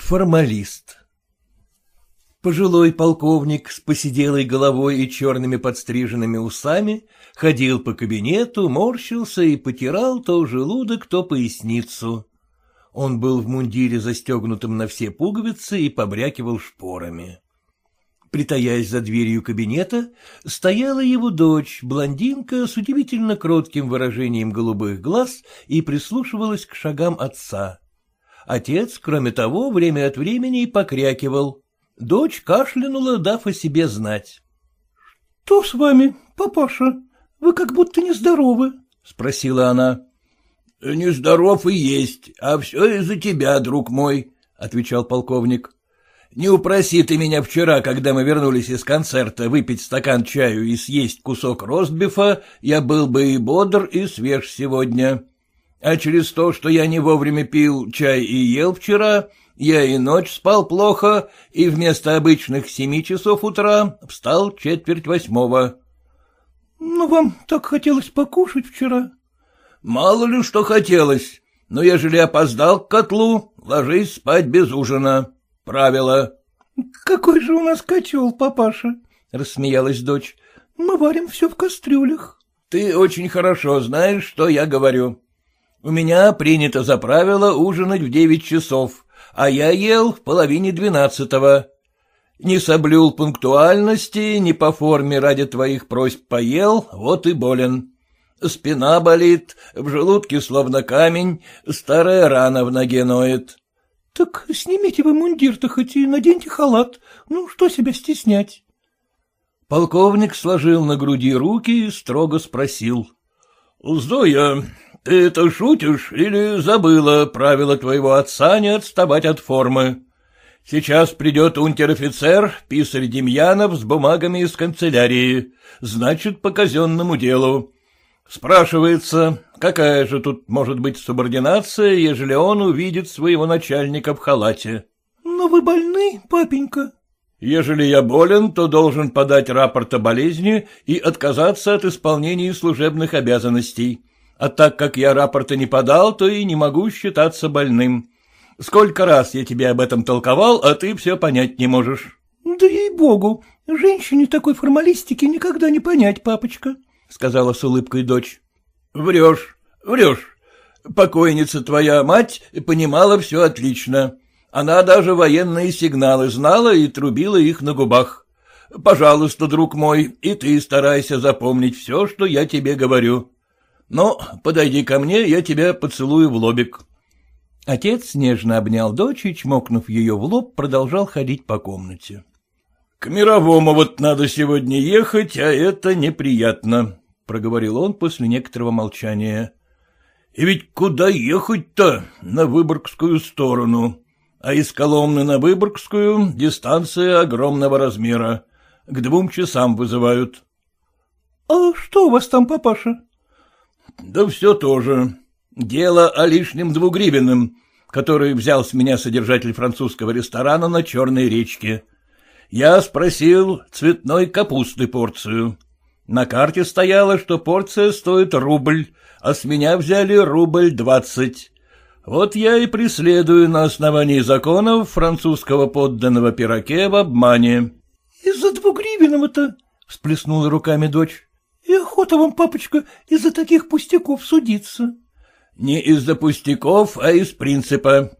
Формалист Пожилой полковник с посиделой головой и черными подстриженными усами ходил по кабинету, морщился и потирал то желудок, то поясницу. Он был в мундире, застегнутом на все пуговицы, и побрякивал шпорами. Притаясь за дверью кабинета, стояла его дочь, блондинка с удивительно кротким выражением голубых глаз и прислушивалась к шагам отца. Отец, кроме того, время от времени покрякивал. Дочь кашлянула, дав о себе знать. — Что с вами, папаша? Вы как будто нездоровы, — спросила она. — Нездоров и есть, а все из-за тебя, друг мой, — отвечал полковник. — Не упроси ты меня вчера, когда мы вернулись из концерта, выпить стакан чаю и съесть кусок ростбифа, я был бы и бодр, и свеж сегодня. А через то, что я не вовремя пил чай и ел вчера, я и ночь спал плохо, и вместо обычных семи часов утра встал четверть восьмого. — Ну, вам так хотелось покушать вчера? — Мало ли что хотелось, но ежели опоздал к котлу, ложись спать без ужина. Правило. — Какой же у нас котел, папаша? — рассмеялась дочь. — Мы варим все в кастрюлях. — Ты очень хорошо знаешь, что я говорю. У меня принято за правило ужинать в девять часов, а я ел в половине двенадцатого. Не соблюл пунктуальности, не по форме ради твоих просьб поел, вот и болен. Спина болит, в желудке словно камень, старая рана в ноге ноет. — Так снимите вы мундир-то хоть и наденьте халат, ну что себя стеснять? Полковник сложил на груди руки и строго спросил. — Зоя, это шутишь или забыла правила твоего отца не отставать от формы? Сейчас придет унтер-офицер, писарь Демьянов с бумагами из канцелярии, значит, по казенному делу. Спрашивается, какая же тут может быть субординация, ежели он увидит своего начальника в халате? — Но вы больны, папенька? — Ежели я болен, то должен подать рапорт о болезни и отказаться от исполнения служебных обязанностей а так как я рапорта не подал, то и не могу считаться больным. Сколько раз я тебе об этом толковал, а ты все понять не можешь. — Да ей-богу, женщине такой формалистики никогда не понять, папочка, — сказала с улыбкой дочь. — Врешь, врешь. Покойница твоя мать понимала все отлично. Она даже военные сигналы знала и трубила их на губах. Пожалуйста, друг мой, и ты старайся запомнить все, что я тебе говорю. Ну, подойди ко мне, я тебя поцелую в лобик. Отец нежно обнял дочь и, чмокнув ее в лоб, продолжал ходить по комнате. — К мировому вот надо сегодня ехать, а это неприятно, — проговорил он после некоторого молчания. — И ведь куда ехать-то? На Выборгскую сторону. А из Коломны на Выборгскую дистанция огромного размера. К двум часам вызывают. — А что у вас там, папаша? Да все тоже. Дело о лишнем двугривенном, который взял с меня содержатель французского ресторана на Черной речке. Я спросил цветной капусты порцию. На карте стояло, что порция стоит рубль, а с меня взяли рубль двадцать. Вот я и преследую на основании законов французского подданного пироке в обмане. — Из-за двугривенного-то? — всплеснула руками дочь. И охота вам, папочка, из-за таких пустяков судиться. — Не из-за пустяков, а из принципа.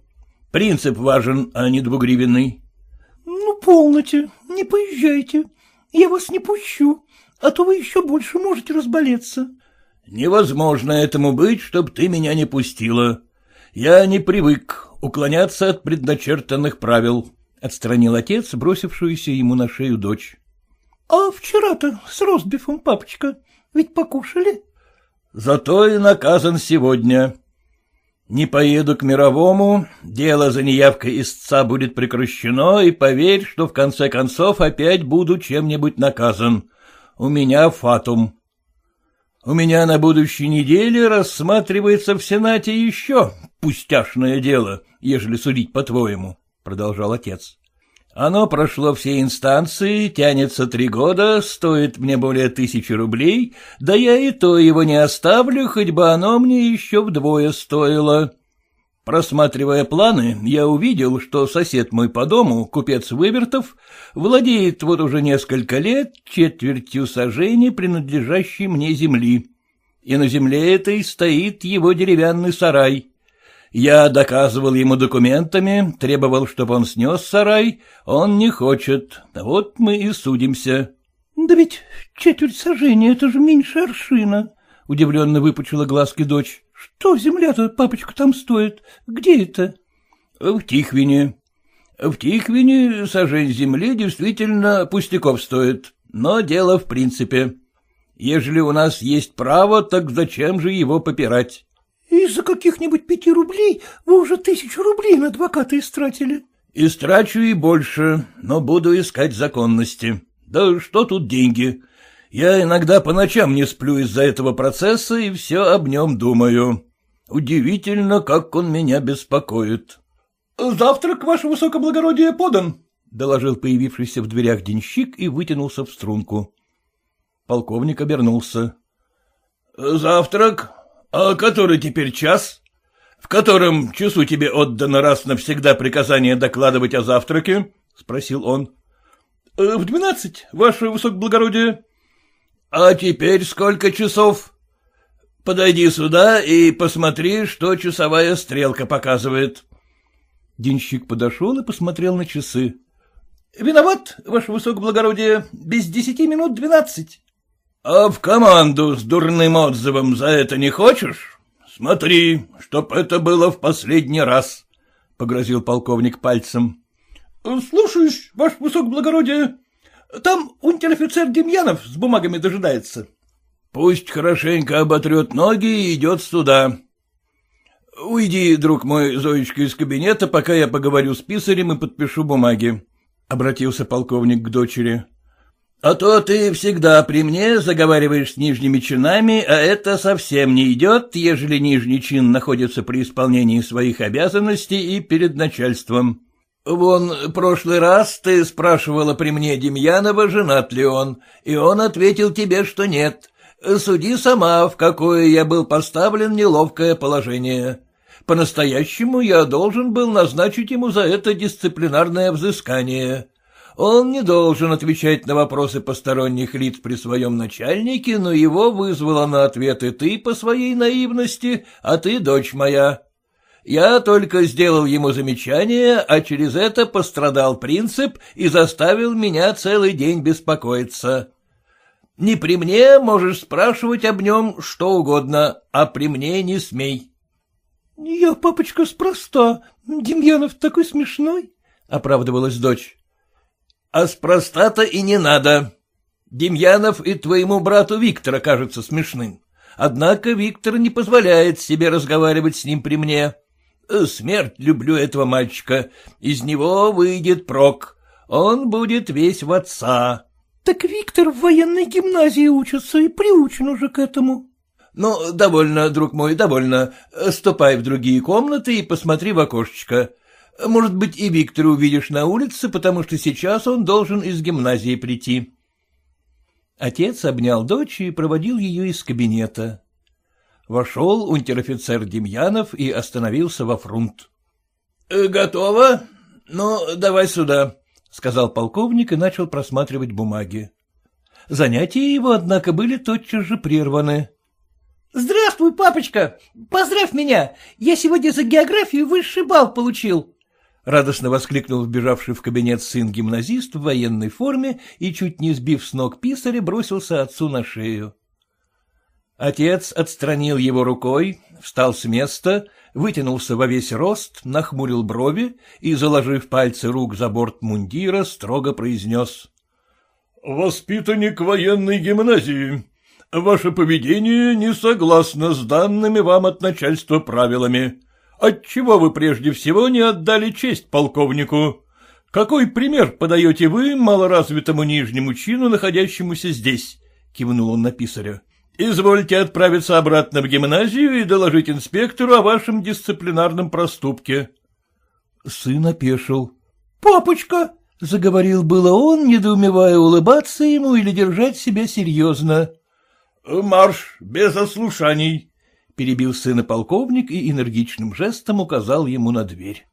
Принцип важен, а не двугривенный. — Ну, полноте, не поезжайте. Я вас не пущу, а то вы еще больше можете разболеться. — Невозможно этому быть, чтоб ты меня не пустила. Я не привык уклоняться от предначертанных правил, — отстранил отец, бросившуюся ему на шею дочь. — А вчера-то с ростбифом, папочка, ведь покушали? — Зато и наказан сегодня. Не поеду к мировому, дело за неявкой истца будет прекращено, и поверь, что в конце концов опять буду чем-нибудь наказан. У меня фатум. У меня на будущей неделе рассматривается в Сенате еще пустяшное дело, ежели судить по-твоему, — продолжал отец. Оно прошло все инстанции, тянется три года, стоит мне более тысячи рублей, да я и то его не оставлю, хоть бы оно мне еще вдвое стоило. Просматривая планы, я увидел, что сосед мой по дому, купец Выбертов, владеет вот уже несколько лет четвертью сажений, принадлежащей мне земли. И на земле этой стоит его деревянный сарай. Я доказывал ему документами, требовал, чтобы он снес сарай, он не хочет, вот мы и судимся. — Да ведь четверть сажения — это же меньше аршина, — удивленно выпучила глазки дочь. — Что земля-то, папочка, там стоит? Где это? — В Тихвине. В Тихвине сажень земли действительно пустяков стоит, но дело в принципе. Ежели у нас есть право, так зачем же его попирать? Из-за каких-нибудь пяти рублей вы уже тысячу рублей на адвоката истратили. Истрачу и больше, но буду искать законности. Да что тут деньги? Я иногда по ночам не сплю из-за этого процесса и все об нем думаю. Удивительно, как он меня беспокоит. — Завтрак, ваше высокоблагородие, подан, — доложил появившийся в дверях денщик и вытянулся в струнку. Полковник обернулся. — Завтрак? А который теперь час? В котором часу тебе отдано раз навсегда приказание докладывать о завтраке? — спросил он. Э, — В двенадцать, ваше высокоблагородие. — А теперь сколько часов? Подойди сюда и посмотри, что часовая стрелка показывает. Денщик подошел и посмотрел на часы. — Виноват, ваше высокоблагородие, без десяти минут двенадцать. — А в команду с дурным отзывом за это не хочешь? Смотри, чтоб это было в последний раз, — погрозил полковник пальцем. — Слушаюсь, ваше высокоблагородие. Там унтер-офицер Демьянов с бумагами дожидается. — Пусть хорошенько оботрет ноги и идет сюда. Уйди, друг мой, Зоечка, из кабинета, пока я поговорю с писарем и подпишу бумаги, — обратился полковник к дочери. А то ты всегда при мне заговариваешь с нижними чинами, а это совсем не идет, ежели нижний чин находится при исполнении своих обязанностей и перед начальством. Вон, прошлый раз ты спрашивала при мне Демьянова, женат ли он, и он ответил тебе, что нет. Суди сама, в какое я был поставлен неловкое положение. По-настоящему я должен был назначить ему за это дисциплинарное взыскание. Он не должен отвечать на вопросы посторонних лиц при своем начальнике, но его вызвала на ответы ты по своей наивности, а ты дочь моя. Я только сделал ему замечание, а через это пострадал принцип и заставил меня целый день беспокоиться. Не при мне можешь спрашивать об нем что угодно, а при мне не смей. — Я, папочка, спроста. Демьянов такой смешной, — оправдывалась дочь. А спроста-то и не надо. Демьянов и твоему брату Виктора кажется смешным. Однако Виктор не позволяет себе разговаривать с ним при мне. Смерть люблю этого мальчика. Из него выйдет прок. Он будет весь в отца. — Так Виктор в военной гимназии учится и приучен уже к этому. — Ну, довольно, друг мой, довольно. Ступай в другие комнаты и посмотри в окошечко. Может быть, и Виктора увидишь на улице, потому что сейчас он должен из гимназии прийти. Отец обнял дочь и проводил ее из кабинета. Вошел унтер-офицер Демьянов и остановился во фрунт. «Э, — Готово? Ну, давай сюда, — сказал полковник и начал просматривать бумаги. Занятия его, однако, были тотчас же прерваны. — Здравствуй, папочка! Поздравь меня! Я сегодня за географию высший балл получил! — радостно воскликнул вбежавший в кабинет сын-гимназист в военной форме и, чуть не сбив с ног писаря, бросился отцу на шею. Отец отстранил его рукой, встал с места, вытянулся во весь рост, нахмурил брови и, заложив пальцы рук за борт мундира, строго произнес. — Воспитанник военной гимназии, ваше поведение не согласно с данными вам от начальства правилами. Отчего вы прежде всего не отдали честь полковнику? Какой пример подаете вы малоразвитому нижнему чину, находящемуся здесь? — кивнул он на писаря. — Извольте отправиться обратно в гимназию и доложить инспектору о вашем дисциплинарном проступке. Сын опешил. — Папочка! — заговорил было он, недоумевая улыбаться ему или держать себя серьезно. — Марш, без ослушаний! Перебил сына полковник и энергичным жестом указал ему на дверь.